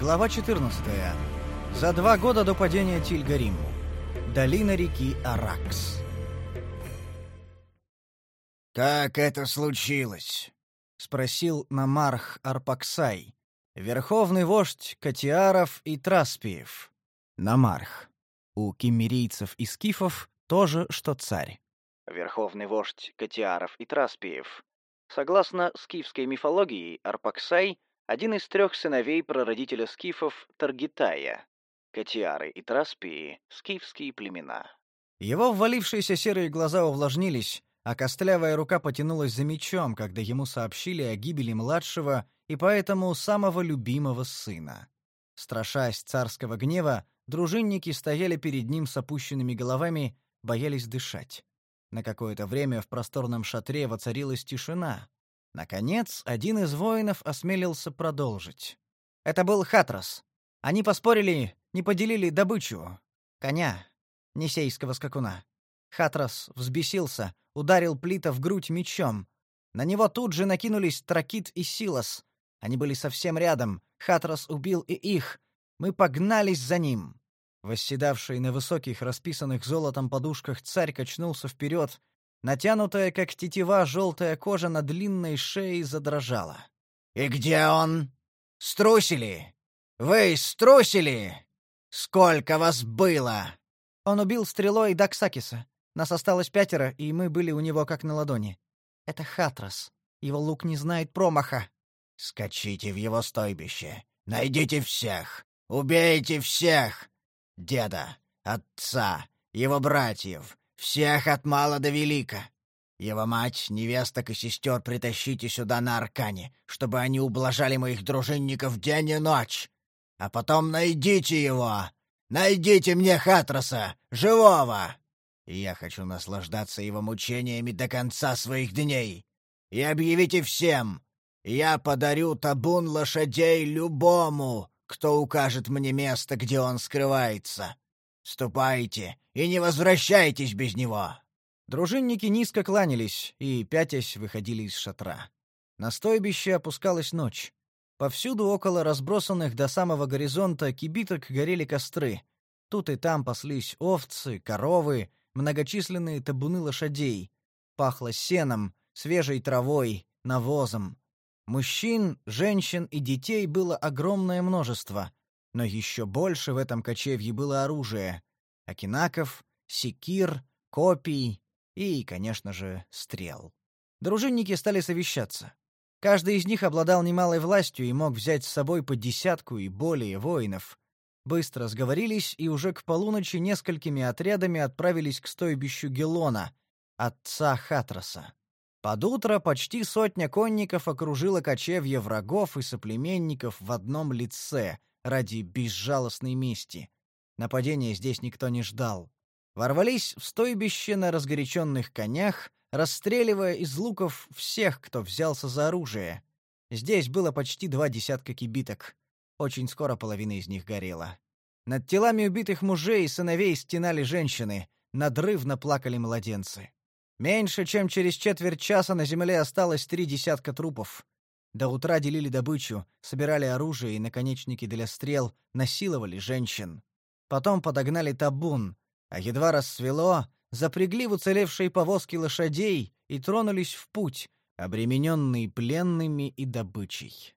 Глава 14. За два года до падения Тильгариму. Долина реки Аракс. «Как это случилось?» — спросил Намарх Арпаксай, верховный вождь Катиаров и Траспиев. Намарх. У киммерийцев и скифов тоже что царь. Верховный вождь Катиаров и Траспиев. Согласно скифской мифологии, Арпаксай — один из трех сыновей прародителя скифов Таргитая. Катиары и Траспии — скифские племена. Его ввалившиеся серые глаза увлажнились, а костлявая рука потянулась за мечом, когда ему сообщили о гибели младшего и поэтому самого любимого сына. Страшась царского гнева, дружинники стояли перед ним с опущенными головами, боялись дышать. На какое-то время в просторном шатре воцарилась тишина. Наконец, один из воинов осмелился продолжить. Это был Хатрас. Они поспорили, не поделили добычу. Коня, несейского скакуна. Хатрас взбесился, ударил Плита в грудь мечом. На него тут же накинулись Тракит и Силас. Они были совсем рядом. Хатрас убил и их. Мы погнались за ним. Восседавший на высоких, расписанных золотом подушках царь качнулся вперед. Натянутая, как тетива, желтая кожа на длинной шее задрожала. «И где он? Струсили? Вы струсили? Сколько вас было?» Он убил стрелой Даксакиса. Нас осталось пятеро, и мы были у него как на ладони. Это Хатрас. Его лук не знает промаха. Скачите в его стойбище. Найдите всех. Убейте всех. Деда, отца, его братьев, всех от мала до велика. Его мать, невесток и сестер притащите сюда на Аркане, чтобы они ублажали моих дружинников день и ночь. А потом найдите его. Найдите мне Хатраса, живого и я хочу наслаждаться его мучениями до конца своих дней. И объявите всем, я подарю табун лошадей любому, кто укажет мне место, где он скрывается. Ступайте и не возвращайтесь без него». Дружинники низко кланялись и, пятясь, выходили из шатра. На стойбище опускалась ночь. Повсюду около разбросанных до самого горизонта кибиток горели костры. Тут и там паслись овцы, коровы, многочисленные табуны лошадей. Пахло сеном, свежей травой, навозом. Мужчин, женщин и детей было огромное множество, но еще больше в этом кочевье было оружие: акинаков, секир, копий и, конечно же, стрел. Дружинники стали совещаться. Каждый из них обладал немалой властью и мог взять с собой по десятку и более воинов, Быстро сговорились и уже к полуночи несколькими отрядами отправились к стойбищу Гелона, отца Хатраса. Под утро почти сотня конников окружила кочевье врагов и соплеменников в одном лице ради безжалостной мести. Нападения здесь никто не ждал. Ворвались в стойбище на разгоряченных конях, расстреливая из луков всех, кто взялся за оружие. Здесь было почти два десятка кибиток. Очень скоро половина из них горела. Над телами убитых мужей и сыновей стенали женщины, надрывно плакали младенцы. Меньше чем через четверть часа на земле осталось три десятка трупов. До утра делили добычу, собирали оружие и наконечники для стрел, насиловали женщин. Потом подогнали табун, а едва рассвело, запрягли в уцелевшие повозки лошадей и тронулись в путь, обремененные пленными и добычей.